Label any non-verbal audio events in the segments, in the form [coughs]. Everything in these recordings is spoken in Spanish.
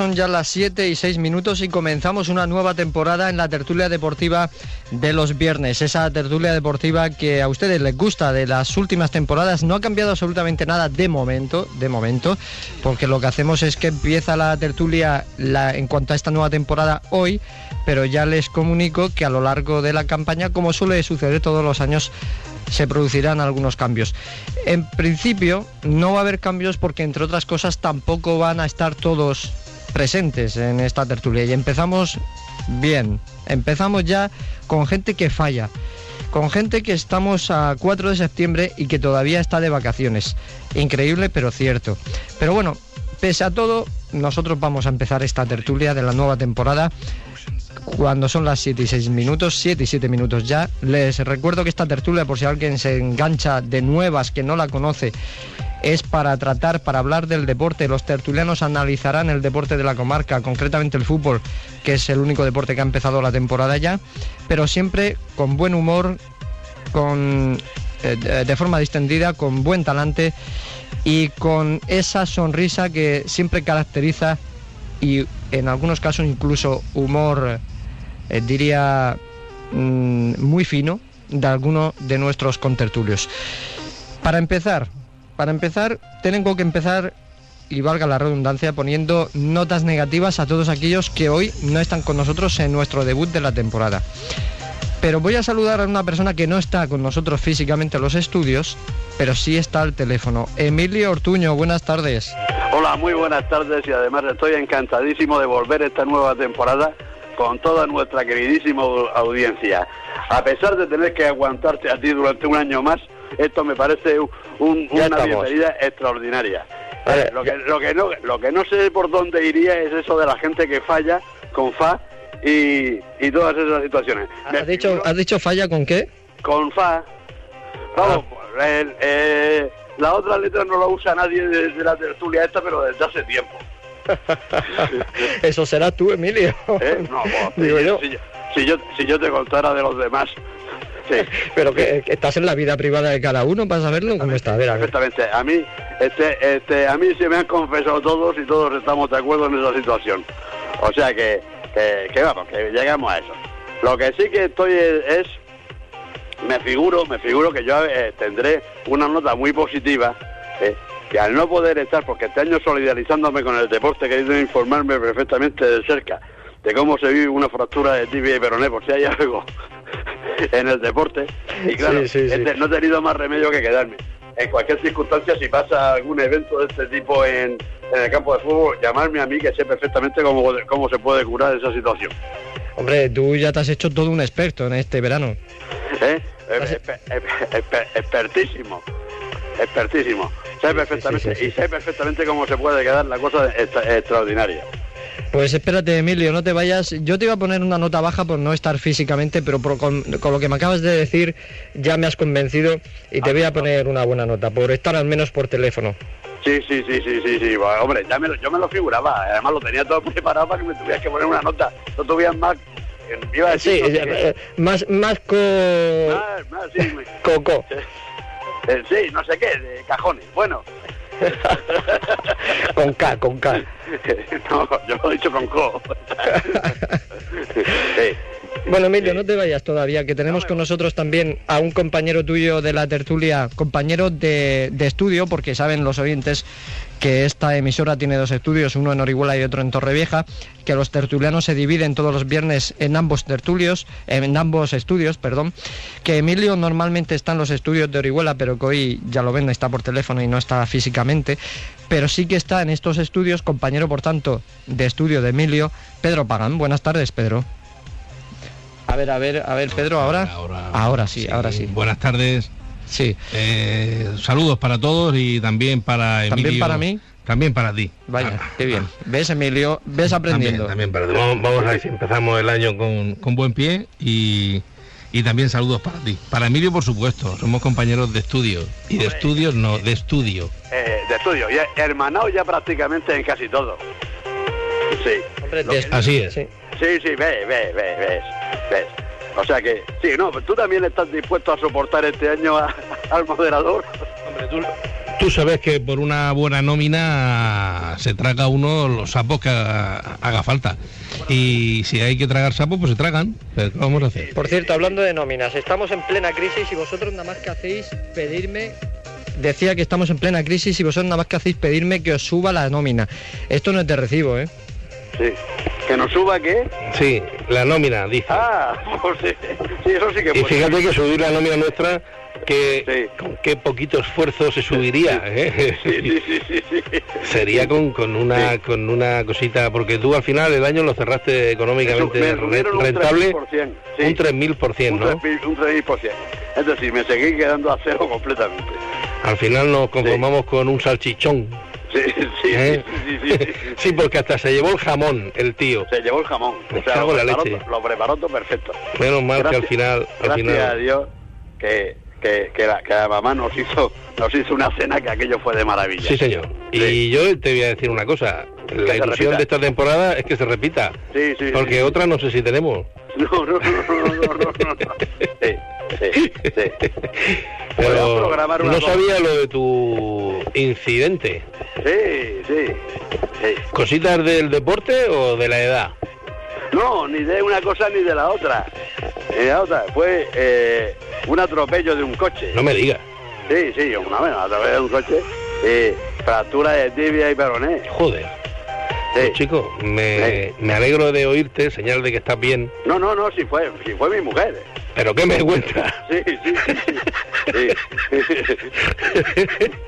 son ya las 7 y 6 minutos y comenzamos una nueva temporada en la tertulia deportiva de los viernes. Esa tertulia deportiva que a ustedes les gusta de las últimas temporadas no ha cambiado absolutamente nada de momento, de momento, porque lo que hacemos es que empieza la tertulia en cuanto a esta nueva temporada hoy, pero ya les comunico que a lo largo de la campaña, como suele suceder todos los años, se producirán algunos cambios. En principio no va a haber cambios porque entre otras cosas tampoco van a estar todos presentes en esta tertulia. Y empezamos bien, empezamos ya con gente que falla, con gente que estamos a 4 de septiembre y que todavía está de vacaciones. Increíble, pero cierto. Pero bueno, pese a todo, nosotros vamos a empezar esta tertulia de la nueva temporada cuando son las 7 y 6 minutos, 7 y 7 minutos ya. Les recuerdo que esta tertulia, por si alguien se engancha de nuevas que no la conoce, es para tratar, para hablar del deporte. Los tertulianos analizarán el deporte de la comarca, concretamente el fútbol, que es el único deporte que ha empezado la temporada ya, pero siempre con buen humor, con, eh, de forma distendida, con buen talante y con esa sonrisa que siempre caracteriza y en algunos casos incluso humor, eh, diría, mm, muy fino de alguno de nuestros contertulios. Para empezar, para empezar, tengo que empezar, y valga la redundancia, poniendo notas negativas a todos aquellos que hoy no están con nosotros en nuestro debut de la temporada. Pero voy a saludar a una persona que no está con nosotros físicamente en los estudios, pero sí está al teléfono. Emilio Ortuño, buenas tardes. Hola, muy buenas tardes y además estoy encantadísimo de volver esta nueva temporada con toda nuestra queridísima audiencia. A pesar de tener que aguantarte a ti durante un año más, esto me parece una bienvenida extraordinaria. Eh, lo, que, lo, que no, lo que no sé por dónde iría es eso de la gente que falla con fa y, todas esas situaciones. ¿Has dicho, ¿Has dicho falla con qué? Con fa. Vamos, ah. eh, la otra letra no la usa nadie desde la tertulia esta, pero desde hace tiempo. [laughs] Eso será tú, Emilio. ¿Eh? No, pues, [laughs] yo. Si, yo, si yo te contara de los demás, [laughs] Pero que, estás en la vida privada de cada uno para saberlo cómo está. A ver, a Perfectamente. A mí, este, este, a mí se me han confesado todos y todos estamos de acuerdo en esa situación. O sea que, que, vamos, que llegamos a eso. Lo que sí que estoy es, me figuro, me figuro que yo eh, tendré una nota muy positiva. Eh, que al no poder estar, porque este año solidarizándome con el deporte, he querido informarme perfectamente de cerca de cómo se vive una fractura de tibia y peroné, por si hay [laughs] algo en el deporte. Y claro, este, no he tenido más remedio que quedarme. En cualquier circunstancia, si pasa algún evento de este tipo en, el campo de fútbol, llamarme a mí que sé perfectamente cómo, cómo se puede curar esa situación. Hombre, tú ya te has hecho todo un experto en este verano. ¿Eh? expertísimo, expertísimo. Sé perfectamente, y sé perfectamente cómo se puede quedar la cosa extraordinaria. Pues espérate, Emilio, no te vayas. Yo te iba a poner una nota baja por no estar físicamente, pero con, lo que me acabas de decir ya me has convencido y te voy a poner una buena nota, por estar al menos por teléfono. Sí, sí, sí, sí, sí, sí. hombre, ya me lo, yo me lo figuraba. Además lo tenía todo preparado para que me tuvieras que poner una nota. No tuvieras más... Iba a decir, sí, eh, más, más co... Más, más, sí. Coco. Eh, sí, no sé qué, de cajones. Bueno, [laughs] con K, con K. [laughs] No, yo lo he dicho con Co. [laughs] Bueno, Emilio, no te vayas todavía, que tenemos con nosotros también a un compañero tuyo de la tertulia, compañero de, estudio, porque saben los oyentes que esta emisora tiene dos estudios, uno en Orihuela y otro en Torrevieja, que los tertulianos se dividen todos los viernes en ambos tertulios, en ambos estudios, perdón, que Emilio normalmente está en los estudios de Orihuela, pero que hoy ya lo ven, está por teléfono y no está físicamente, pero sí que está en estos estudios, compañero por tanto de estudio de Emilio, Pedro Pagán. Buenas tardes, Pedro. A ver, a ver, a ver, Pedro, ahora. Ahora, sí, ahora sí. Buenas tardes. Sí. Eh, saludos para todos y también para Emilio. ¿También para mí? También para ti. Vaya, qué bien. ¿Ves, Emilio? ¿Ves aprendiendo? También, para ti. Vamos, a ver si empezamos el año con, buen pie y, también saludos para ti. Para Emilio, por supuesto. Somos compañeros de estudio. Y de estudios, no, de estudio. Eh, de estudio. Ya, hermanado ya prácticamente en casi todo. Sí. Así es. Sí. Sí, sí, ve, ve, ve, ves, ves. O sea que, sí, no, tú también estás dispuesto a soportar este año [laughs] al moderador. Hombre, tú, Tú sabes que por una buena nómina se traga uno los sapos que haga, haga falta. Y si hay que tragar sapos, pues se tragan. Pero ¿qué vamos a hacer? Por cierto, hablando de nóminas, estamos en plena crisis y vosotros nada más que hacéis pedirme decía que estamos en plena crisis y vosotros nada más que hacéis pedirme que os suba la nómina. Esto no es de recibo, ¿eh? Sí. ¿Que nos suba qué? Sí, la nómina, dice. Ah, [laughs] pues sí, sí, eso sí que Y fíjate que subir la nómina nuestra, que Sí. con qué poquito esfuerzo se subiría. ¿eh? Sí, sí, sí, sí, sí. Sería con, con una con una cosita, porque tú al final el año lo cerraste económicamente un rentable, 3000%, sí. un 3000%, Un ¿no? 3000%, Un 3000%. Es decir, me seguí quedando a cero completamente. Al final nos conformamos con un salchichón. Sí, sí, ¿eh? sí, sí, sí, sí, sí. Sí, porque hasta se llevó el jamón, el tío. Se llevó el jamón. Cago en la lo, preparó, leche. lo preparó todo perfecto. Menos mal que al Gracias- final, al Gracias a final. Dios que, que, que, la, que la mamá nos hizo, nos hizo una cena que aquello fue de maravilla. Sí, señor. Y Sí. yo te voy a decir una cosa. La ilusión de esta temporada es que se repita. Sí, sí, Porque sí. otra no sé si tenemos. [laughs] No, no, no, no, no, no, no, [laughs] no. Sí, sí, sí. Podemos Pero programar una no cosa. sabía lo de tu incidente. Sí, sí, sí. ¿Cositas del deporte o de la edad? No, ni de una cosa ni de la otra. Ni de la otra. Fue eh, un atropello de un coche. No me digas. Sí, sí, una vez, atropello de un coche. eh, fractura de tibia y peroné. Joder. Sí. Pues, chico, me, me alegro de oírte, señal de que estás bien. No, no, no, si fue, si fue mi mujer. Pero ¿qué me cuentas? Sí, sí, sí.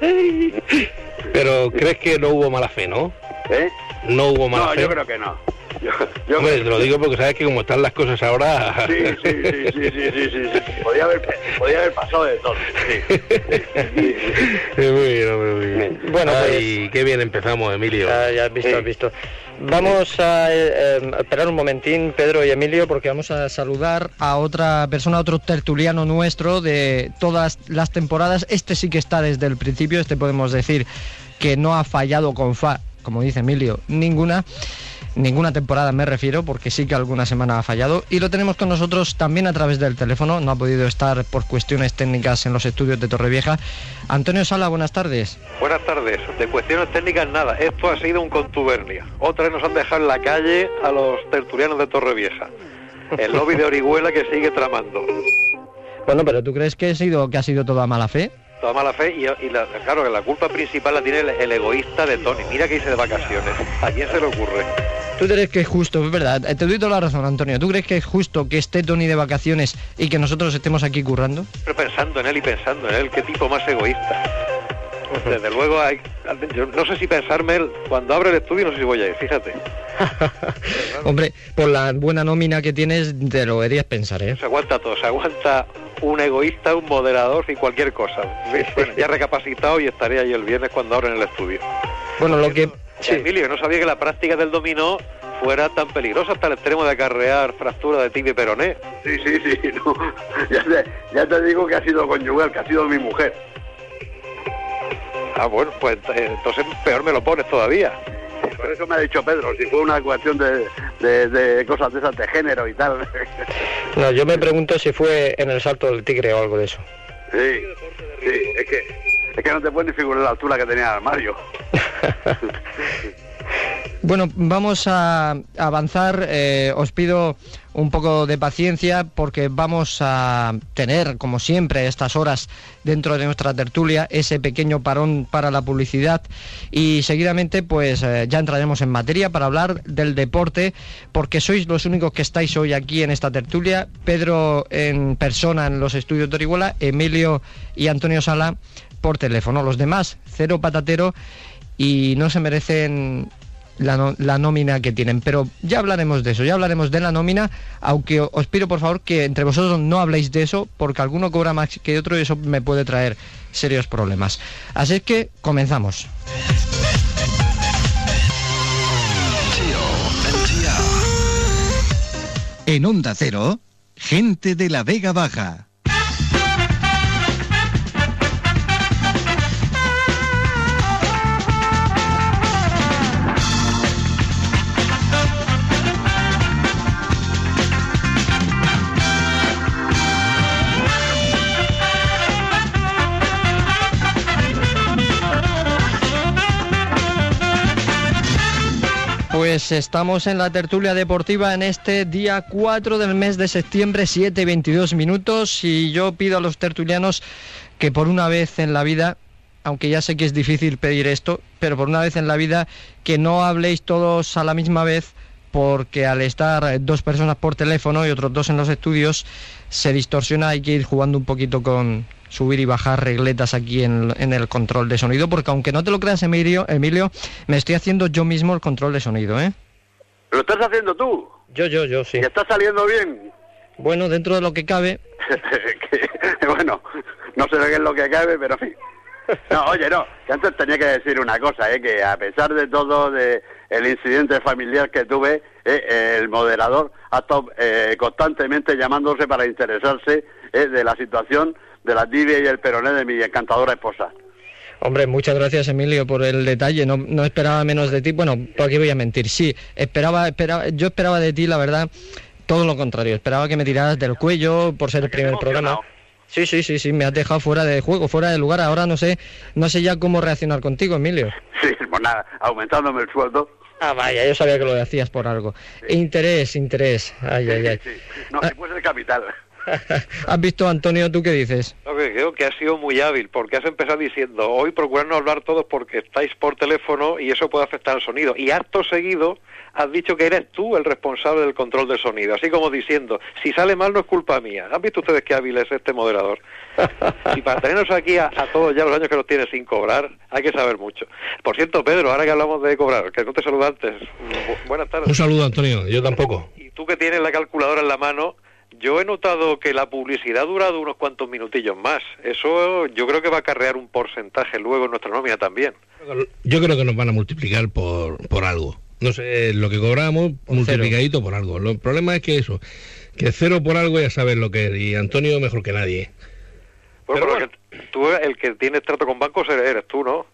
sí. Pero crees que no hubo mala fe, ¿no? ¿Eh? No hubo mala No, fe. yo creo que no. Yo, yo Hombre, creo te lo digo porque sabes que como están las cosas ahora... Sí, sí, sí, sí, sí, sí, sí, sí. Podía haber, podía haber pasado de todo. Sí. Sí, sí. muy bien, hombre, muy bien. Bueno, pues- Ay, qué bien empezamos, Emilio. Ya, ya has visto, Sí. has visto. Vamos a eh, esperar un momentín, Pedro y Emilio, porque vamos a saludar a otra persona, otro tertuliano nuestro de todas las temporadas. Este sí que está desde el principio, este podemos decir que no ha fallado con fa, como dice Emilio, ninguna. Ninguna temporada me refiero, porque sí que alguna semana ha fallado. Y lo tenemos con nosotros también a través del teléfono. No ha podido estar por cuestiones técnicas en los estudios de Torrevieja. Antonio Sala, buenas tardes. Buenas tardes. De cuestiones técnicas nada. Esto ha sido un contubernio. Otra vez nos han dejado en la calle a los tertulianos de Torrevieja. El lobby de Orihuela que sigue tramando. Bueno, pero ¿tú crees que ha sido, que ha sido toda mala fe? Toda mala fe y, y la- claro que la culpa principal la tiene el, el egoísta de Tony. Mira que hice de vacaciones. ¿A quién se le ocurre? ¿Tú crees que es justo, es verdad? eh, Te doy toda la razón, Antonio. ¿Tú crees que es justo que esté Tony de vacaciones y que nosotros estemos aquí currando? Pero pensando en él y pensando en él, qué tipo más egoísta. Desde luego, hay, yo no sé si pensarme, él, cuando abre el estudio no sé si voy a ir, fíjate. [laughs] Hombre, por la buena nómina que tienes, te lo deberías pensar, ¿eh? Se aguanta todo, se aguanta un egoísta, un moderador y cualquier cosa. Bueno, ya recapacitado y estaré ahí el viernes cuando abren el estudio. Bueno, lo que... Sí. Emilio, no sabía que la práctica del dominó fuera tan peligrosa hasta el extremo de acarrear fractura de tibia y peroné. Sí, sí, sí. [laughs] no. Ya, te, ya te digo que ha sido conyugal, que ha sido mi mujer. Ah, bueno, pues eh, entonces peor me lo pones todavía. Por eso me ha dicho Pedro, si fue una cuestión de, de, de cosas de esas de género y tal. [laughs] No, yo me pregunto si fue en el salto del tigre o algo de eso. Sí, sí, es que, es que no te puedes figurar la altura que tenía el. [laughs] Bueno, vamos a avanzar. eh, os pido un poco de paciencia porque vamos a tener, como siempre, estas horas dentro de nuestra tertulia, ese pequeño parón para la publicidad y seguidamente pues eh, ya entraremos en materia para hablar del deporte porque sois los únicos que estáis hoy aquí en esta tertulia. Pedro en persona en los estudios de Emilio y Antonio Sala por teléfono. Los demás, cero patatero y no se merecen la, la nómina que tienen. Pero ya hablaremos de eso, ya hablaremos de la nómina, aunque os pido por favor que entre vosotros no habléis de eso, porque alguno cobra más que otro y eso me puede traer serios problemas. Así es que comenzamos. En Onda Cero, gente de la Vega Baja. Pues estamos en la tertulia deportiva en este día 4 del mes de septiembre, 7 y 22 minutos. Y yo pido a los tertulianos que por una vez en la vida, aunque ya sé que es difícil pedir esto, pero por una vez en la vida que no habléis todos a la misma vez, porque al estar dos personas por teléfono y otros dos en los estudios, se distorsiona, hay que ir jugando un poquito con, subir y bajar regletas aquí en, el control de sonido, porque aunque no te lo creas, Emilio, Emilio, me estoy haciendo yo mismo el control de sonido, ¿eh? ¿Lo estás haciendo tú? Yo, yo, yo, sí. ¿Y está saliendo bien? Bueno, dentro de lo que cabe. [laughs] bueno, no sé qué es lo que cabe, pero sí. No, oye, no, que antes tenía que decir una cosa, ¿eh? que a pesar de todo de el incidente familiar que tuve, eh, el moderador ha estado eh, constantemente llamándose para interesarse eh, de la situación de la tibia y el peroné de mi encantadora esposa. Hombre, muchas gracias Emilio por el detalle. No, no esperaba menos de ti. Bueno, por aquí voy a mentir. Sí, esperaba, esperaba, yo esperaba de ti, la verdad, todo lo contrario. Esperaba que me tiraras del cuello por ser el primer programa. Sí, sí, sí, sí, me has dejado fuera de juego, fuera de lugar. Ahora no sé, no sé ya cómo reaccionar contigo, Emilio. Sí, pues nada, aumentándome el sueldo. Ah, vaya, yo sabía que lo decías por algo. Interés, interés. Ay, ay, ay. No, si fuese el capital. ¿Has visto, Antonio, tú qué dices? creo que ha sido muy hábil, porque has empezado diciendo, hoy procurar no hablar todos porque estáis por teléfono y eso puede afectar al sonido. Y acto seguido has dicho que eres tú el responsable del control del sonido, así como diciendo, si sale mal no es culpa mía. ¿Han visto ustedes qué hábil es este moderador? [laughs] y para tenernos aquí a, todos ya los años que nos tiene sin cobrar, hay que saber mucho. Por cierto, Pedro, ahora que hablamos de cobrar, que no te saludo antes, buenas tardes. Un saludo, Antonio, yo tampoco. Y tú que tienes la calculadora en la mano, yo he notado que la publicidad ha durado unos cuantos minutillos más. Eso yo creo que va a acarrear un porcentaje luego en nuestra nómina también. Yo creo que nos van a multiplicar por, por algo. No sé, lo que cobramos, multiplicadito por algo. El problema es que eso, que cero por algo ya sabes lo que es. Y Antonio mejor que nadie. Bueno, pero tú el que tienes trato con bancos eres tú, ¿no?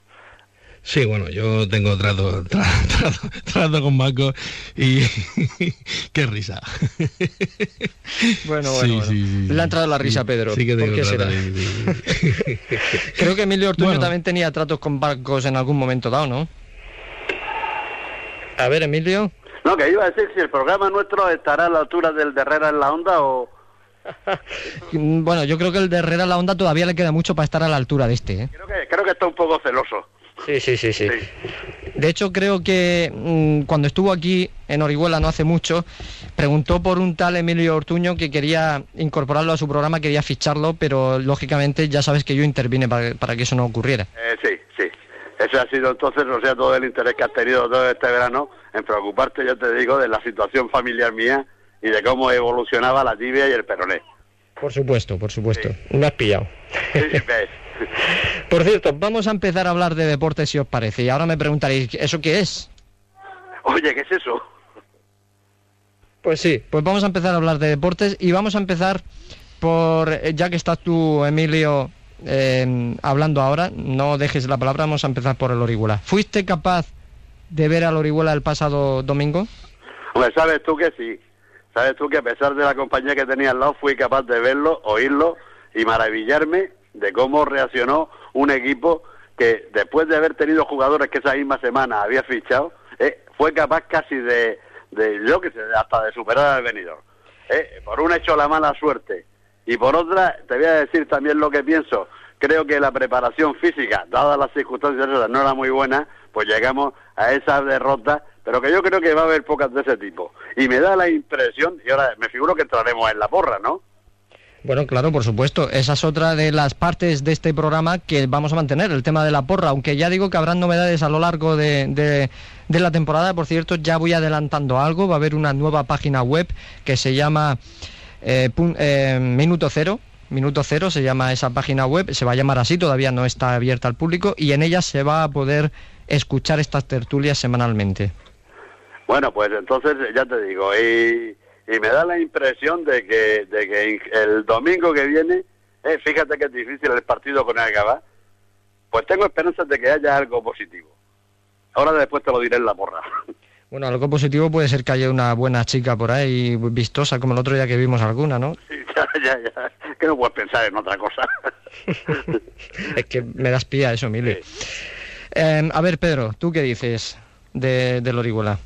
Sí, bueno, yo tengo trato, [laughs] trato, con Marco y [laughs] qué risa. Bueno, bueno, le ha entrado la risa, Pedro. Sí que tengo ¿Por qué será? [laughs] Creo que Emilio Ortuño también tenía tratos con bancos en algún momento dado, ¿no? A ver, Emilio. No, que iba a decir si el programa nuestro estará a la altura del de Herrera en la onda o... bueno, yo creo que el de Herrera en la onda todavía le queda mucho para estar a la altura de este. ¿eh? Creo, que, creo que está un poco celoso. Sí, sí, sí, sí. De hecho, creo que mm, cuando estuvo aquí en Orihuela no hace mucho, preguntó por un tal Emilio Ortuño que quería incorporarlo a su programa, quería ficharlo, pero lógicamente ya sabes que yo intervine para, que eso no ocurriera. Eh, sí, sí. Ese ha sido entonces, o sea, todo el interés que has tenido todo este verano en preocuparte, yo te digo, de la situación familiar mía y de cómo evolucionaba la tibia y el peroné. Por supuesto, por supuesto. Me has pillado. Sí, Por cierto, vamos a empezar a hablar de deportes si os parece. Y ahora me preguntaréis, ¿eso qué es? Oye, ¿qué es eso? Pues sí, pues vamos a empezar a hablar de deportes y vamos a empezar por, eh, ya que estás tú, Emilio, em, hablando ahora, no dejes la palabra, vamos a empezar por el Orihuela. ¿Fuiste capaz de ver al Orihuela el pasado domingo? Pues sabes tú que sí. Sabes tú que a pesar de la compañía que tenía al lado, fui capaz de verlo, oírlo y maravillarme de cómo reaccionó un equipo que después de haber tenido jugadores que esa misma semana había fichado, eh, fue capaz casi de, yo que sé, hasta de superar al venidor. Eh, por un hecho la mala suerte y por otra, te voy a decir también lo que pienso. Creo que la preparación física, dadas las circunstancias, no era muy buena, pues llegamos a esa derrota, pero que yo creo que va a haber pocas de ese tipo. Y me da la impresión, y ahora me figuro que entraremos en la porra, ¿no? Bueno, claro, por supuesto. Esa es otra de las partes de este programa que vamos a mantener, el tema de la porra, aunque ya digo que habrán novedades a lo largo de, la temporada. Por cierto, ya voy adelantando algo. Va a haber una nueva página web que se llama eh, eh, Minuto Cero. Minuto Cero se llama esa página web, se va a llamar así, todavía no está abierta al público y en ella se va a poder escuchar estas tertulias semanalmente. Bueno, pues entonces ya te digo, y y me da la impresión de que, de que el domingo que viene, eh, fíjate que es difícil el partido con el Gabá, pues tengo esperanzas de que haya algo positivo. Ahora después te lo diré en la porra. [laughs] Bueno, algo positivo puede ser que haya una buena chica por ahí, vistosa, como el otro día que vimos alguna, ¿no? Sí, [laughs] ya, ya, ya. Que no puedes pensar en otra cosa. [laughs] es que me das pía eso, Mili. Em, a ver, Pedro, ¿tú qué dices? de, Orihuela.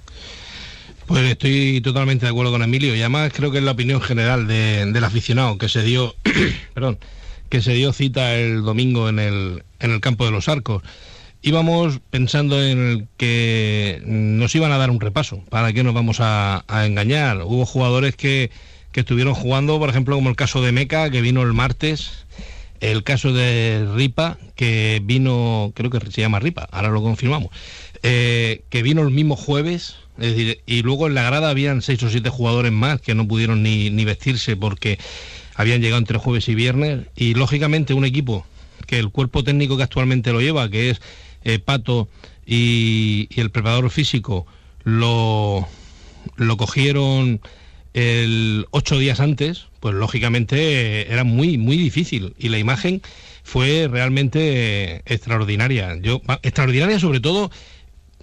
Pues estoy totalmente de acuerdo con Emilio y además creo que es la opinión general del aficionado que se dio, [coughs] perdón, que se dio cita el domingo en el, en el campo de los arcos. Íbamos pensando en que nos iban a dar un repaso, ¿para qué nos vamos a, engañar? Hubo jugadores que, que estuvieron jugando, por ejemplo, como el caso de Meca, que vino el martes, el caso de Ripa, que vino, creo que se llama Ripa, ahora lo confirmamos, eh, que vino el mismo jueves, es decir, y luego en la grada habían seis o siete jugadores más que no pudieron ni, vestirse porque habían llegado entre jueves y viernes, y lógicamente un equipo que el cuerpo técnico que actualmente lo lleva, que es eh, Pato y, y, el preparador físico, lo, lo cogieron el ocho días antes, pues lógicamente era muy, muy difícil. Y la imagen fue realmente extraordinaria. Yo, extraordinaria sobre todo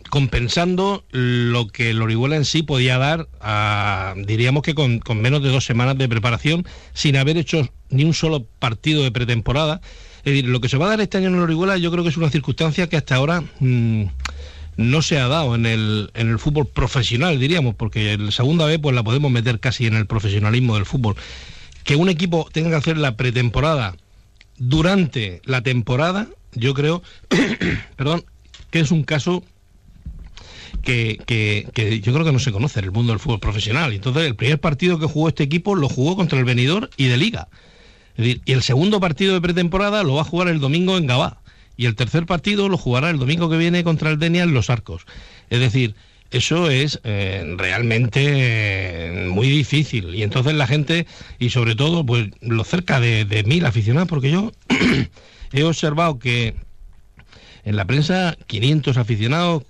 compensando lo que el Orihuela en sí podía dar, diríamos que con, menos de dos semanas de preparación, sin haber hecho ni un solo partido de pretemporada. Es decir, lo que se va a dar este año en el Orihuela yo creo que es una circunstancia que hasta ahora... Mm, no se ha dado en el, en el fútbol profesional, diríamos, porque la segunda vez pues la podemos meter casi en el profesionalismo del fútbol. Que un equipo tenga que hacer la pretemporada durante la temporada, yo creo, [coughs] perdón, que es un caso que, que, yo creo que no se conoce en el mundo del fútbol profesional. Entonces, el primer partido que jugó este equipo lo jugó contra el venidor y de liga. y el segundo partido de pretemporada lo va a jugar el domingo en Gabá y el tercer partido lo jugará el domingo que viene contra el Denia en Los Arcos. Es decir, eso es eh, realmente eh, muy difícil. Y entonces la gente, y sobre todo, pues los cerca de, mil aficionados, porque yo [clears throat] he observado que en la prensa 500 aficionados,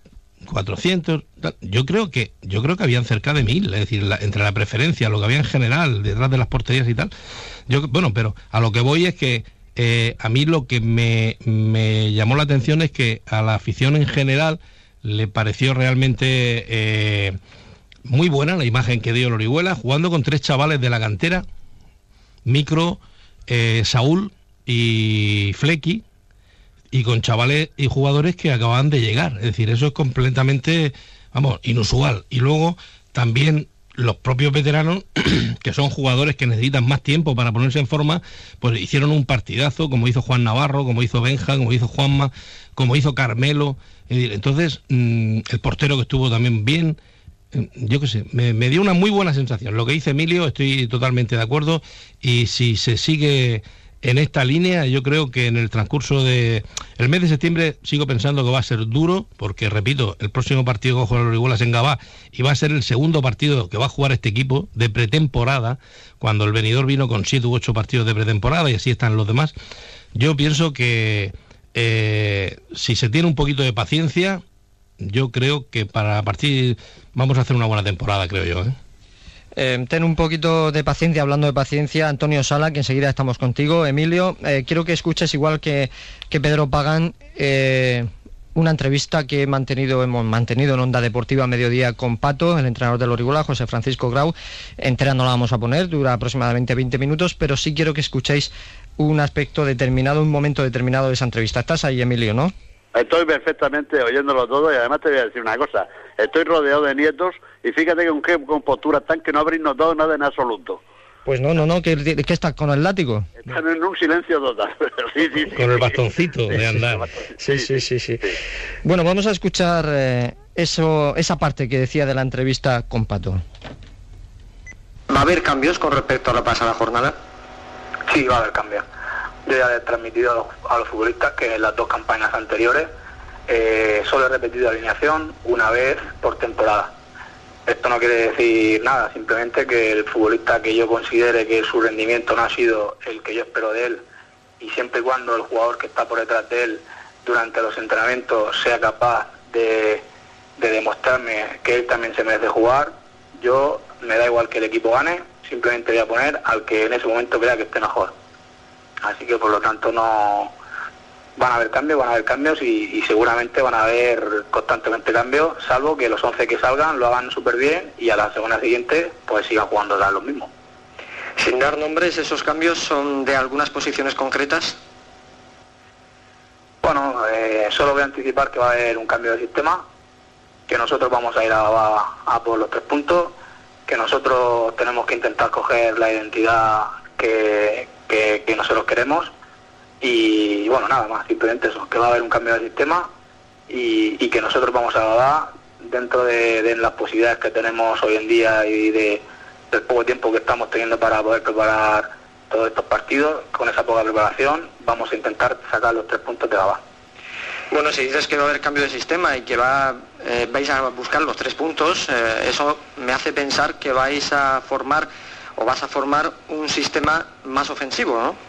400, yo creo que yo creo que habían cerca de mil, es decir, entre la preferencia, lo que había en general detrás de las porterías y tal. Yo bueno, pero a lo que voy es que eh, a mí lo que me, llamó la atención es que a la afición en general le pareció realmente eh, muy buena la imagen que dio el Orihuela, jugando con tres chavales de la cantera, Micro, eh, Saúl y Flecky, y con chavales y jugadores que acaban de llegar. Es decir, eso es completamente, vamos, inusual. Y luego también los propios veteranos, [clears throat] que son jugadores que necesitan más tiempo para ponerse en forma, pues hicieron un partidazo, como hizo Juan Navarro, como hizo Benja, como hizo Juanma, como hizo Carmelo. Entonces, mm, el portero que estuvo también bien, mm, yo qué sé, me, me, dio una muy buena sensación. Lo que dice Emilio, estoy totalmente de acuerdo, y si se sigue en esta línea. Yo creo que en el transcurso de el mes de septiembre sigo pensando que va a ser duro, porque repito, el próximo partido que va a jugar los en Gabá y va a ser el segundo partido que va a jugar este equipo de pretemporada, cuando el venidor vino con siete u ocho partidos de pretemporada y así están los demás. Yo pienso que eh, si se tiene un poquito de paciencia, yo creo que para partir vamos a hacer una buena temporada, creo yo. ¿eh? Eh, ten un poquito de paciencia, hablando de paciencia, Antonio Sala, que enseguida estamos contigo. Emilio, eh, quiero que escuches igual que, Pedro Pagán. Eh, una entrevista que he mantenido, hemos mantenido en Onda Deportiva a mediodía con Pato, el entrenador del Orihuela, José Francisco Grau. Entera no la vamos a poner, dura aproximadamente 20 minutos, pero sí quiero que escuchéis un aspecto determinado, un momento determinado de esa entrevista. Estás ahí, Emilio, ¿no? Estoy perfectamente oyéndolo todo y además te voy a decir una cosa. Estoy rodeado de nietos y fíjate con qué compostura están que no habréis notado nada en absoluto. Pues no, no, no, que, que estás con el látigo. Están en un silencio total. [laughs] con el bastoncito de andar. Sí sí, sí, sí, Bueno, vamos a escuchar eh, eso, esa parte que decía de la entrevista con Pato. ¿Va a haber cambios con respecto a la pasada jornada? Sí, va a haber cambios yo ya he transmitido a los, futbolistas que en las dos campañas anteriores eh, solo he repetido alineación una vez por temporada. Esto no quiere decir nada, simplemente que el futbolista que yo considere que su rendimiento no ha sido el que yo espero de él y siempre y cuando el jugador que está por detrás de él durante los entrenamientos sea capaz de, de demostrarme que él también se merece jugar, yo me da igual que el equipo gane, simplemente voy a poner al que en ese momento crea que esté mejor. Así que por lo tanto no van a haber cambios, van a haber cambios y, seguramente van a haber constantemente cambios, salvo que los 11 que salgan lo hagan súper bien y a la semana siguiente pues sigan jugando a los mismos. Sin dar nombres, ¿esos cambios son de algunas posiciones concretas? Bueno, eh, solo voy a anticipar que va a haber un cambio de sistema que nosotros vamos a ir a, a, por los tres puntos, que nosotros tenemos que intentar coger la identidad que, que, nosotros queremos y bueno, nada más, simplemente eso, que va a haber un cambio de sistema y, que nosotros vamos a dar dentro de, las posibilidades que tenemos hoy en día y de, del poco tiempo que estamos teniendo para poder preparar todos estos partidos, con esa poca preparación, vamos a intentar sacar los tres puntos de la Bueno, si dices que va a haber cambio de sistema y que va, eh, vais a buscar los tres puntos, eh, eso me hace pensar que vais a formar o vas a formar un sistema más ofensivo, ¿no?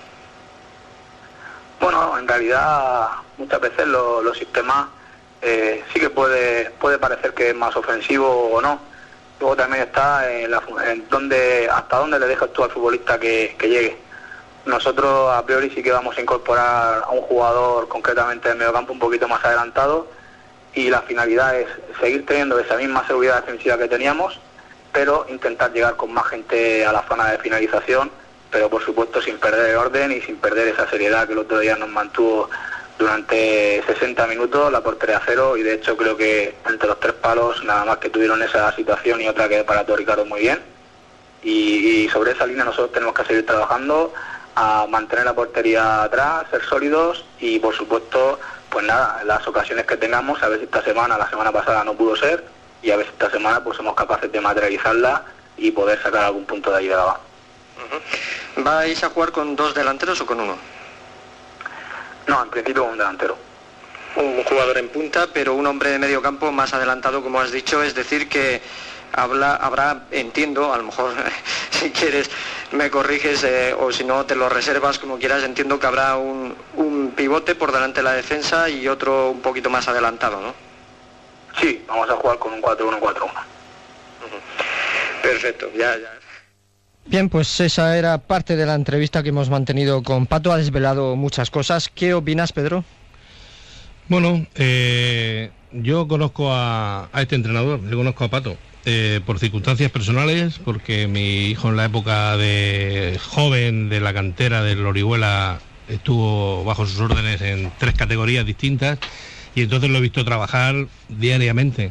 Bueno, en realidad muchas veces los sistemas eh, sí que puede, puede parecer que es más ofensivo o no. Luego también está en, la, donde, hasta dónde le dejas tú al futbolista que, llegue. Nosotros a priori sí que vamos a incorporar a un jugador concretamente medio campo un poquito más adelantado y la finalidad es seguir teniendo esa misma seguridad defensiva que teníamos, pero intentar llegar con más gente a la zona de finalización, pero por supuesto sin perder el orden y sin perder esa seriedad que el otro día nos mantuvo durante 60 minutos la portería cero y de hecho creo que entre los tres palos nada más que tuvieron esa situación y otra que para todo Ricardo muy bien. Y, sobre esa línea nosotros tenemos que seguir trabajando a mantener la portería atrás, ser sólidos y por supuesto pues nada, las ocasiones que tengamos, a ver si esta semana, la semana pasada no pudo ser y a ver si esta semana pues somos capaces de materializarla y poder sacar algún punto de ahí de ¿Vais a jugar con dos delanteros o con uno? No, en principio un delantero. Un jugador en punta, pero un hombre de medio campo más adelantado, como has dicho, es decir que habla, habrá, entiendo, a lo mejor [laughs] si quieres me corriges eh, o si no te lo reservas como quieras, entiendo que habrá un, un, pivote por delante de la defensa y otro un poquito más adelantado, ¿no? Sí, vamos a jugar con un 4-1-4-1. Perfecto, ya, ya. Bien, pues esa era parte de la entrevista que hemos mantenido con Pato. Ha desvelado muchas cosas. ¿Qué opinas, Pedro? Bueno, eh, yo conozco a, este entrenador, le conozco a Pato. Eh, por circunstancias personales, porque mi hijo en la época de joven de la cantera del Orihuela estuvo bajo sus órdenes en tres categorías distintas y entonces lo he visto trabajar diariamente.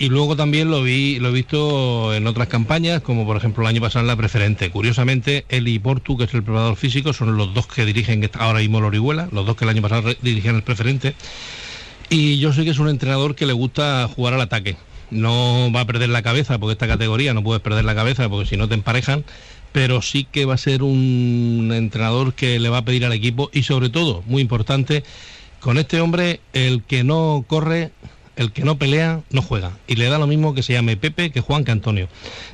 Y luego también lo vi, lo he visto en otras campañas, como por ejemplo el año pasado en la preferente. Curiosamente, él y Portu, que es el preparador físico, son los dos que dirigen ahora mismo el Orihuela, los dos que el año pasado dirigían el preferente. Y yo sé que es un entrenador que le gusta jugar al ataque. No va a perder la cabeza, porque esta categoría no puedes perder la cabeza, porque si no te emparejan, pero sí que va a ser un entrenador que le va a pedir al equipo y sobre todo, muy importante, con este hombre, el que no corre el que no pelea no juega. Y le da lo mismo que se llame Pepe que Juan que Antonio.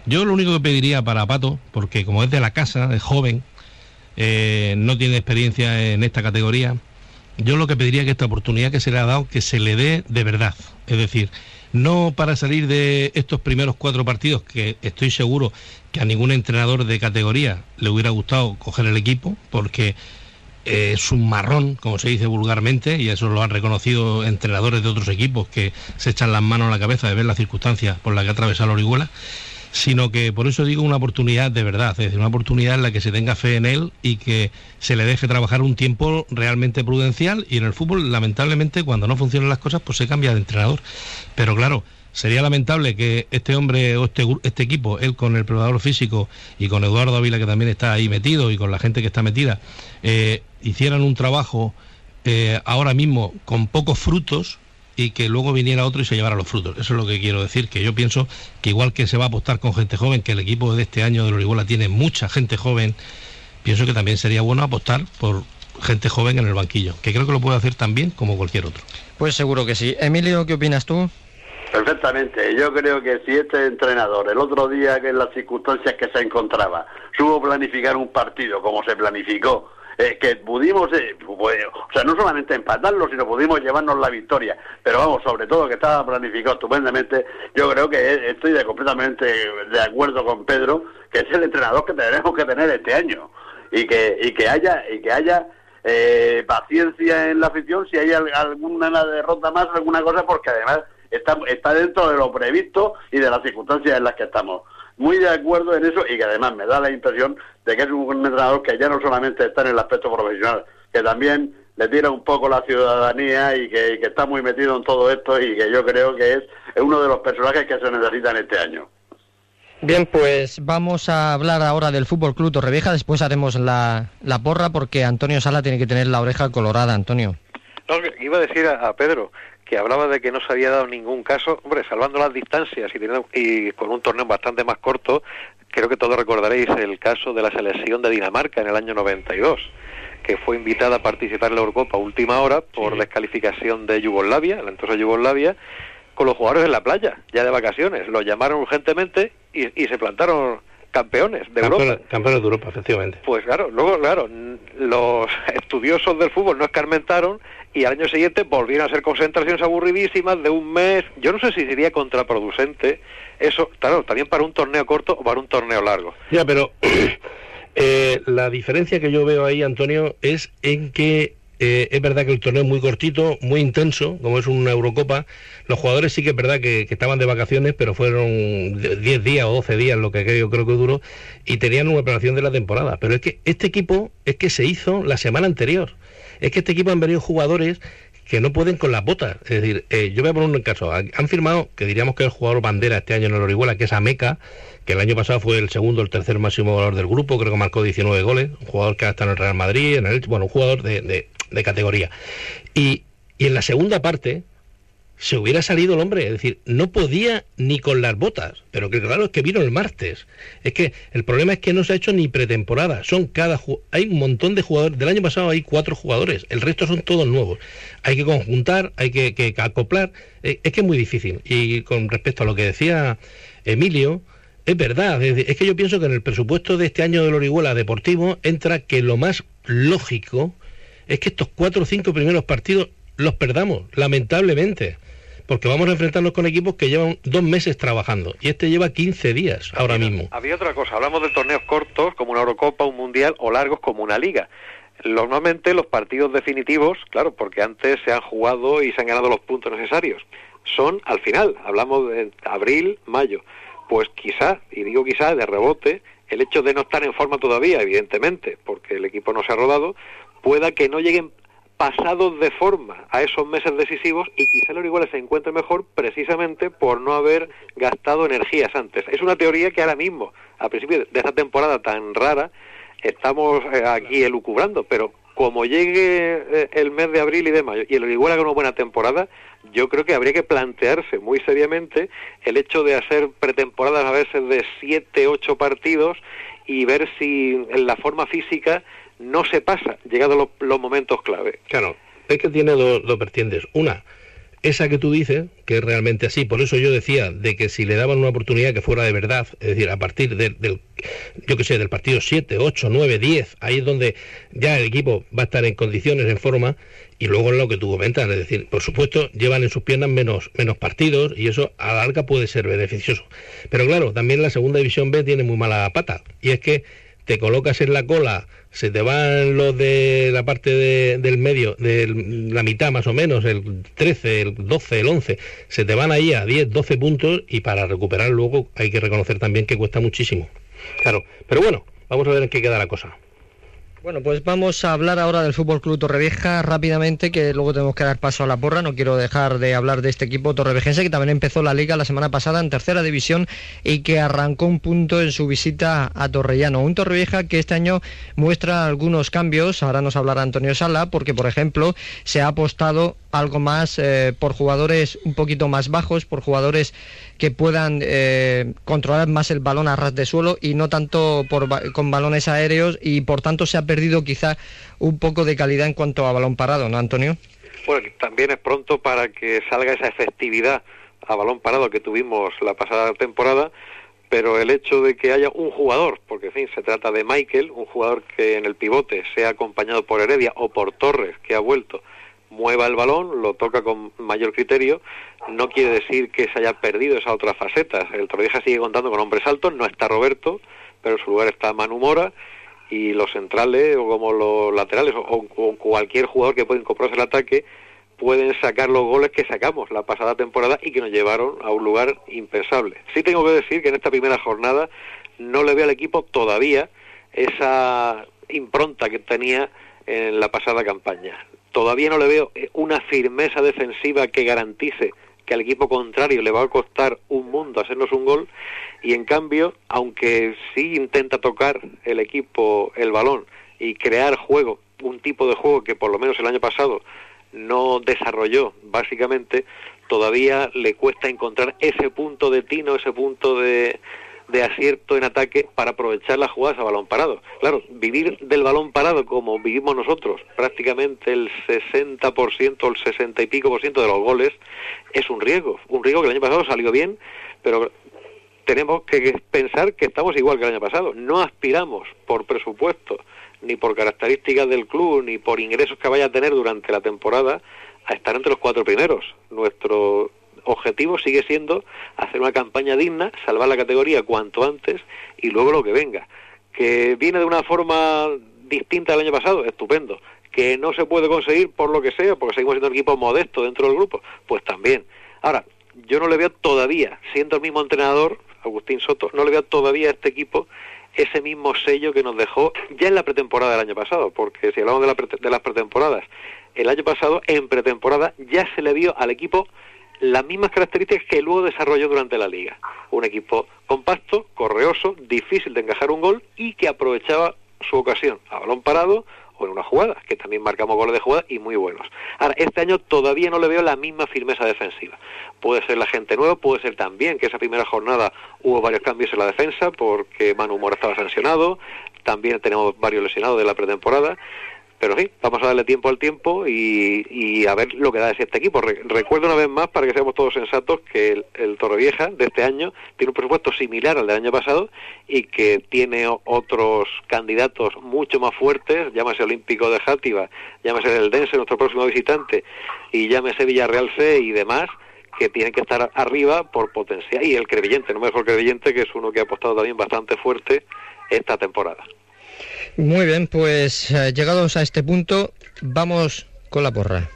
Yo lo único que pediría para Pato, porque como es de la casa, es joven, eh, no tiene experiencia en esta categoría, yo lo que pediría que esta oportunidad que se le ha dado, que se le dé de verdad. Es decir, no para salir de estos primeros cuatro partidos, que estoy seguro que a ningún entrenador de categoría le hubiera gustado coger el equipo, porque es un marrón, como se dice vulgarmente, y eso lo han reconocido entrenadores de otros equipos que se echan las manos a la cabeza de ver las circunstancias por las que atraviesa la Orihuela, sino que por eso digo una oportunidad de verdad, es decir, una oportunidad en la que se tenga fe en él y que se le deje trabajar un tiempo realmente prudencial y en el fútbol, lamentablemente, cuando no funcionan las cosas, pues se cambia de entrenador. Pero claro, sería lamentable que este hombre o este, este equipo, él con el probador físico y con Eduardo Ávila que también está ahí metido y con la gente que está metida, eh, hicieran un trabajo eh, ahora mismo con pocos frutos y que luego viniera otro y se llevara los frutos. Eso es lo que quiero decir, que yo pienso que igual que se va a apostar con gente joven, que el equipo de este año de Orihuela tiene mucha gente joven, pienso que también sería bueno apostar por gente joven en el banquillo, que creo que lo puede hacer también como cualquier otro. Pues seguro que sí. Emilio, ¿qué opinas tú? Perfectamente. Yo creo que si este entrenador, el otro día que en las circunstancias que se encontraba, supo planificar un partido como se planificó, eh, que pudimos, eh, pues, o sea, no solamente empatarlo, sino pudimos llevarnos la victoria. Pero vamos, sobre todo que estaba planificado estupendamente, yo creo que estoy de, completamente de acuerdo con Pedro, que es el entrenador que tenemos que tener este año. Y que, y que haya, y que haya eh, paciencia en la afición si hay alguna derrota más, alguna cosa, porque además está, está dentro de lo previsto y de las circunstancias en las que estamos. Muy de acuerdo en eso y que además me da la impresión de que es un entrenador que ya no solamente está en el aspecto profesional, que también le tira un poco la ciudadanía y que, que está muy metido en todo esto y que yo creo que es, es uno de los personajes que se necesitan este año. Bien, pues vamos a hablar ahora del Fútbol Club Torrevieja, después haremos la, la porra porque Antonio Sala tiene que tener la oreja colorada, Antonio. No, que iba a decir a, a Pedro que hablaba de que no se había dado ningún caso, hombre, salvando las distancias y, teniendo- y con un torneo bastante más corto, creo que todos recordaréis el caso de la selección de Dinamarca en el año 92, que fue invitada a participar en la Eurocopa a última hora por descalificación de Yugoslavia, la entonces Yugoslavia, con los jugadores en la playa, ya de vacaciones. Los llamaron urgentemente y, y se plantaron campeones de Europa. Campeones, de Europa, efectivamente. Pues claro, luego, claro, los estudiosos del fútbol no escarmentaron y al año siguiente volvieron a ser concentraciones aburridísimas de un mes. Yo no sé si sería contraproducente eso, claro, también para un torneo corto o para un torneo largo. Ya, pero [clears throat] eh, la diferencia que yo veo ahí, Antonio, es en que eh, es verdad que el torneo es muy cortito, muy intenso, como es una Eurocopa. Los jugadores sí que es verdad que, que estaban de vacaciones, pero fueron de- 10 días o 12 días, lo que yo creo que duró, y tenían una preparación de la temporada. Pero es que este equipo es que se hizo la semana anterior. Es que este equipo han venido jugadores que no pueden con las botas. Es decir, eh, yo voy a poner un caso. Han firmado, que diríamos que el jugador bandera este año en el Orihuela, que es Ameca, que el año pasado fue el segundo el tercer máximo valor del grupo, creo que marcó 19 goles, un jugador que está en el Real Madrid, en el, bueno, un jugador de, categoría. Y en la segunda parte se hubiera salido el hombre, es decir, no podía ni con las botas, pero que claro es que vino el martes. Es que el problema es que no se ha hecho ni pretemporada, son cada hay un montón de jugadores, del año pasado hay cuatro jugadores, el resto son todos nuevos. Hay que conjuntar, hay que, acoplar, eh, es que es muy difícil. Y con respecto a lo que decía Emilio, es verdad, es que yo pienso que en el presupuesto de este año del Orihuela Deportivo entra que lo más lógico es que estos cuatro o cinco primeros partidos los perdamos, lamentablemente. Porque vamos a enfrentarnos con equipos que llevan dos meses trabajando. Y este lleva 15 días ahora mismo. Había otra cosa, hablamos de torneos cortos como una Eurocopa, un Mundial o largos como una Liga. Normalmente los partidos definitivos, claro, porque antes se han jugado y se han ganado los puntos necesarios, son al final, hablamos de abril, mayo. Pues quizá, y digo quizá de rebote, el hecho de no estar en forma todavía, evidentemente, porque el equipo no se ha rodado, pueda que no lleguen pasados de forma a esos meses decisivos y quizá el Orihuela se encuentre mejor precisamente por no haber gastado energías antes. Es una teoría que ahora mismo, a principio de esta temporada tan rara, estamos eh, aquí elucubrando, pero como llegue eh, el mes de abril y de mayo y el Orihuela con una buena temporada, yo creo que habría que plantearse muy seriamente el hecho de hacer pretemporadas a veces de siete, ocho partidos y ver si en la forma física no se pasa, llegados los, los momentos clave. Claro, es que tiene dos, dos vertientes. Una, esa que tú dices, que es realmente así. Por eso yo decía de que si le daban una oportunidad que fuera de verdad, es decir, a partir del, del yo que sé, del partido 7, 8, 9, 10, ahí es donde ya el equipo va a estar en condiciones, en forma, y luego en lo que tú comentas, es decir, por supuesto, llevan en sus piernas menos, menos partidos y eso a la larga puede ser beneficioso. Pero claro, también la segunda división B tiene muy mala pata, y es que te colocas en la cola, se te van los de la parte de- del medio, de la mitad más o menos, el 13, el 12, el 11, se te van ahí a 10, 12 puntos y para recuperar luego hay que reconocer también que cuesta muchísimo. Claro, pero bueno, vamos a ver en qué queda la cosa. Bueno, pues vamos a hablar ahora del Fútbol Club Torrevieja rápidamente, que luego tenemos que dar paso a la porra. No quiero dejar de hablar de este equipo torrevejense que también empezó la liga la semana pasada en tercera división y que arrancó un punto en su visita a Torrellano. Un Torrevieja que este año muestra algunos cambios. Ahora nos hablará Antonio Sala, porque por ejemplo se ha apostado algo más eh, por jugadores un poquito más bajos, por jugadores que puedan eh, controlar más el balón a ras de suelo y no tanto por con balones aéreos y por tanto se ha perdido quizá un poco de calidad en cuanto a balón parado, ¿no, Antonio? Bueno, también es pronto para que salga esa efectividad a balón parado que tuvimos la pasada temporada, pero el hecho de que haya un jugador, porque en fin, se trata de Michael, un jugador que en el pivote sea acompañado por Heredia o por Torres, que ha vuelto, mueva el balón, lo toca con mayor criterio, no quiere decir que se haya perdido esa otra faceta. El Torrevieja sigue contando con hombres altos, no está Roberto, pero en su lugar está Manu Mora, y los centrales o como los laterales o, o cualquier jugador que pueda incorporarse al ataque pueden sacar los goles que sacamos la pasada temporada y que nos llevaron a un lugar impensable. Sí tengo que decir que en esta primera jornada no le veo al equipo todavía esa impronta que tenía en la pasada campaña. Todavía no le veo eh, una firmeza defensiva que garantice que al equipo contrario le va a costar un mundo hacernos un gol. Y en cambio, aunque sí intenta tocar el equipo el balón y crear juego, un tipo de juego que por lo menos el año pasado no desarrolló básicamente, todavía le cuesta encontrar ese punto de tino, ese punto de, de acierto en ataque para aprovechar las jugadas a balón parado. Claro, vivir del balón parado como vivimos nosotros, prácticamente el 60% o el 60 y pico por ciento de los goles, es un riesgo. Un riesgo que el año pasado salió bien, pero tenemos que pensar que estamos igual que el año pasado. No aspiramos por presupuesto, ni por características del club, ni por ingresos que vaya a tener durante la temporada, a estar entre los cuatro primeros. Nuestro objetivo sigue siendo hacer una campaña digna, salvar la categoría cuanto antes y luego lo que venga. Que viene de una forma distinta al año pasado, estupendo. Que no se puede conseguir por lo que sea, porque seguimos siendo un equipo modesto dentro del grupo, pues también. Ahora, yo no le veo todavía, siendo el mismo entrenador, Agustín Soto, no le veo todavía a este equipo ese mismo sello que nos dejó ya en la pretemporada del año pasado, porque si hablamos de, la de las pretemporadas, el año pasado en pretemporada ya se le vio al equipo las mismas características que luego desarrolló durante la liga. Un equipo compacto, correoso, difícil de encajar un gol y que aprovechaba su ocasión a balón parado o en una jugada, que también marcamos goles de jugada y muy buenos. Ahora, este año todavía no le veo la misma firmeza defensiva. Puede ser la gente nueva, puede ser también que esa primera jornada hubo varios cambios en la defensa porque Manu Mora estaba sancionado, también tenemos varios lesionados de la pretemporada pero sí, vamos a darle tiempo al tiempo y, a ver lo que da ese este equipo. recuerdo una vez más, para que seamos todos sensatos, que el, el Torrevieja de este año tiene un presupuesto similar al del año pasado y que tiene otros candidatos mucho más fuertes, llámese Olímpico de Játiva, llámese el Dense, nuestro próximo visitante, y llámese Villarreal C y demás, que tienen que estar arriba por potencial. Y el Crevillente, no mejor Crevillente, que es uno que ha apostado también bastante fuerte esta temporada. Muy bien, pues eh, llegados a este punto, vamos con la porra.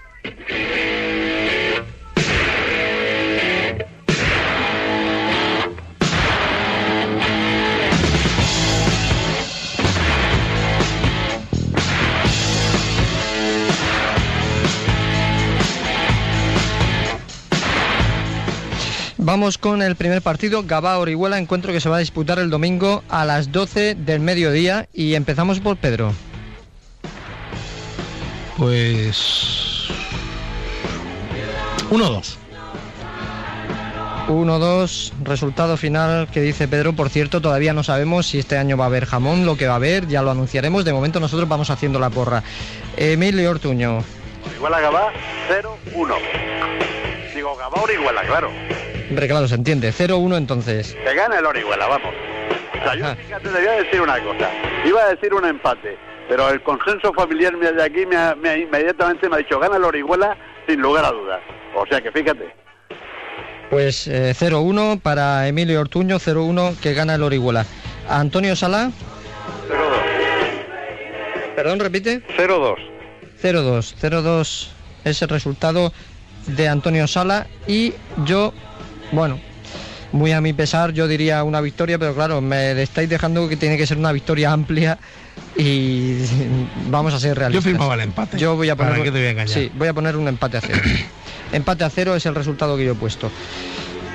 Vamos con el primer partido, Gabá-Orihuela, encuentro que se va a disputar el domingo a las 12 del mediodía y empezamos por Pedro. Pues 1-2. 1-2, resultado final que dice Pedro. Por cierto, todavía no sabemos si este año va a haber jamón, lo que va a haber, ya lo anunciaremos. De momento nosotros vamos haciendo la porra. Emilio Ortuño. Orihuela Gabá 0-1. Digo Gabá Orihuela, claro. Hombre, claro, se entiende. 0-1 entonces. Que gana el Orihuela, vamos. O sea, yo fíjate, debía decir una cosa. Iba a decir un empate, pero el consenso familiar de aquí me, inmediatamente me ha dicho gana el Orihuela sin lugar a dudas. O sea que fíjate. Pues 0-1 eh, para Emilio Ortuño, 0-1 que gana el Orihuela. Antonio Sala. 0-2. Perdón, repite. 0-2. 0-2. 0-2 es el resultado de Antonio Sala y yo bueno, muy a mi pesar yo diría una victoria, pero claro, me estáis dejando que tiene que ser una victoria amplia y [laughs] vamos a ser realistas. Yo firmaba el empate. Yo voy a poner, te voy a engañar? Sí, voy a poner un empate a cero. [clears throat] empate a cero es el resultado que yo he puesto.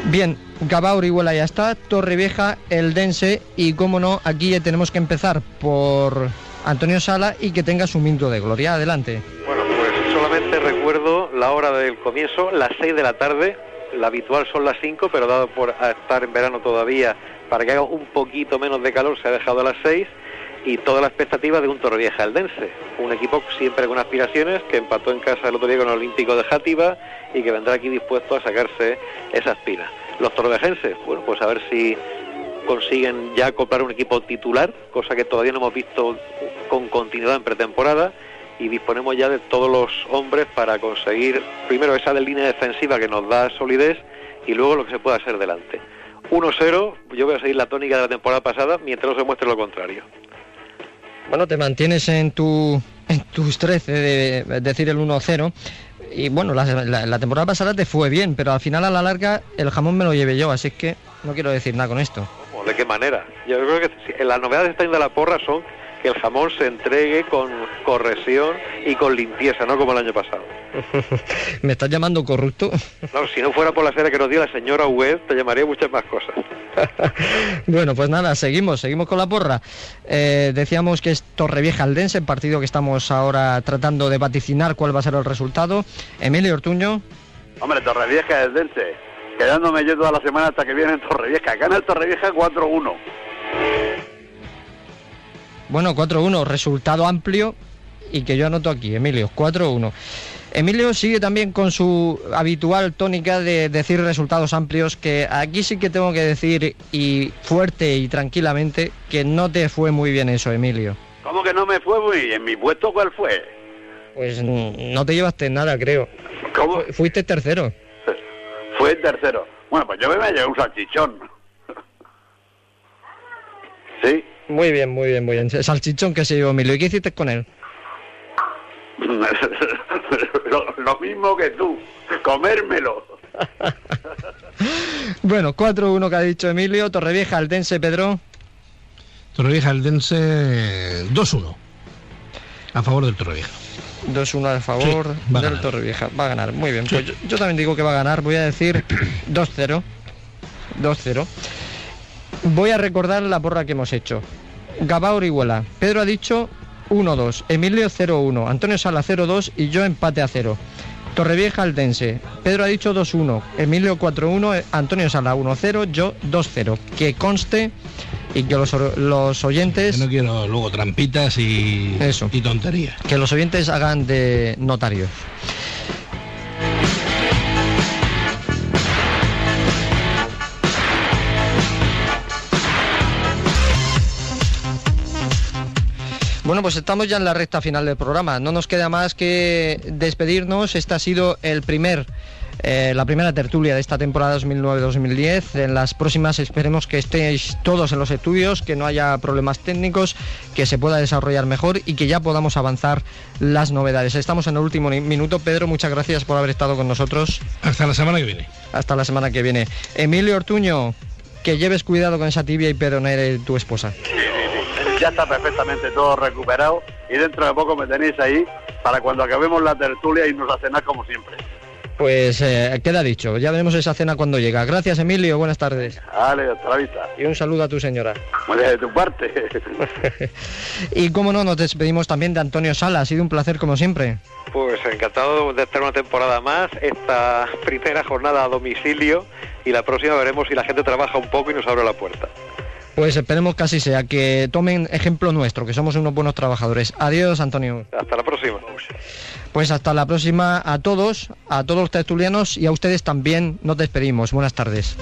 Bien, Gabá Orihuela ya está, Torrevieja, El Dense y cómo no, aquí tenemos que empezar por Antonio Sala y que tenga su minuto de gloria. Adelante. Bueno, pues solamente recuerdo la hora del comienzo, las 6 de la tarde, la habitual son las 5, pero dado por estar en verano todavía, para que haga un poquito menos de calor, se ha dejado a las 6 y toda la expectativa de un Torrevieja Aldense, un equipo siempre con aspiraciones que empató en casa el otro día con el Olímpico de Játiva y que vendrá aquí dispuesto a sacarse esa espina. Los torrevejenses, bueno, pues a ver si consiguen ya comprar un equipo titular, cosa que todavía no hemos visto con continuidad en pretemporada y disponemos ya de todos los hombres para conseguir primero esa línea defensiva que nos da solidez y luego lo que se pueda hacer delante. 1-0, yo voy a seguir la tónica de la temporada pasada mientras no se muestre lo contrario. Bueno, te mantienes en, tu, en tus 13 de decir el 1-0 y bueno, la, temporada pasada te fue bien, pero al final a la larga el jamón me lo llevé yo, así que no quiero decir nada con esto. ¿De qué manera? Yo creo que las novedades de la porra son que el jamón se entregue con corrección y con limpieza, no como el año pasado. [laughs] ¿Me estás llamando corrupto? No, si no fuera por la serie que nos dio la señora Webb, te llamaría muchas más cosas. [laughs] bueno, pues nada, seguimos, seguimos con la porra. Eh, decíamos que es Torrevieja Aldense, el partido que estamos ahora tratando de vaticinar cuál va a ser el resultado. Emilio Ortuño. Hombre, Torrevieja Aldense, quedándome yo toda la semana hasta que viene en Torrevieja. Gana el Torrevieja 4-1. Bueno, 4-1, resultado amplio y que yo anoto aquí, Emilio, 4-1. Emilio sigue también con su habitual tónica de decir resultados amplios, que aquí sí que tengo que decir y fuerte y tranquilamente que no te fue muy bien eso, Emilio. ¿Cómo que no me fue muy bien? ¿Mi puesto cuál fue? Pues no te llevaste nada, creo. ¿Cómo? Fuiste tercero. [laughs] Fue tercero. Bueno, pues yo me llevé un salchichón. [laughs] ¿Sí? Muy bien, muy bien, muy bien. Salchichón que se llevó Emilio. ¿Y qué hiciste con él? [laughs] lo, lo mismo que tú, comérmelo. [laughs] bueno, 4-1 que ha dicho Emilio. Torrevieja, Aldense, Pedro. Torrevieja, Aldense 2-1. A favor del Torrevieja. 2-1 a favor a del. Torrevieja. Va a ganar, muy bien. Pues yo, yo también digo que va a ganar. Voy a decir 2-0. 2-0. Voy a recordar la porra que hemos hecho. Gabá Orihuela. Pedro ha dicho 1-2. Emilio 0-1. Antonio Sala 0-2 y yo empate a 0. Torrevieja Aldense. Pedro ha dicho 2-1. Emilio 4-1. eh, Antonio Sala 1-0. Yo 2-0. Que conste y que los, los oyentes. Que no quiero luego trampitas y, Eso. y tonterías. que los oyentes hagan de notarios. Bueno, pues estamos ya en la recta final del programa. No nos queda más que despedirnos. Esta ha sido el primer, eh, la primera tertulia de esta temporada 2009-2010. En las próximas esperemos que estéis todos en los estudios, que no haya problemas técnicos, que se pueda desarrollar mejor y que ya podamos avanzar las novedades. Estamos en el último minuto. Pedro, muchas gracias por haber estado con nosotros. Hasta la semana que viene. Hasta la semana que viene. Emilio Ortuño, que lleves cuidado con esa tibia y peroné de tu esposa. Ya está perfectamente todo recuperado y dentro de poco me tenéis ahí para cuando acabemos la tertulia y nos a cenar como siempre. Pues eh, queda dicho, ya veremos esa cena cuando llega. Gracias Emilio, buenas tardes. Vale, hasta la vista. Y un saludo a tu señora. Bien, de tu parte. [laughs] y como no, nos despedimos también de Antonio Sala. Ha sido un placer como siempre. Pues encantado de estar una temporada más, esta primera jornada a domicilio y la próxima veremos si la gente trabaja un poco y nos abre la puerta. Pues esperemos que así sea, que tomen ejemplo nuestro, que somos unos buenos trabajadores. Adiós Antonio. Hasta la próxima. Pues hasta la próxima a todos, a todos los tertulianos y a ustedes también nos despedimos. Buenas tardes.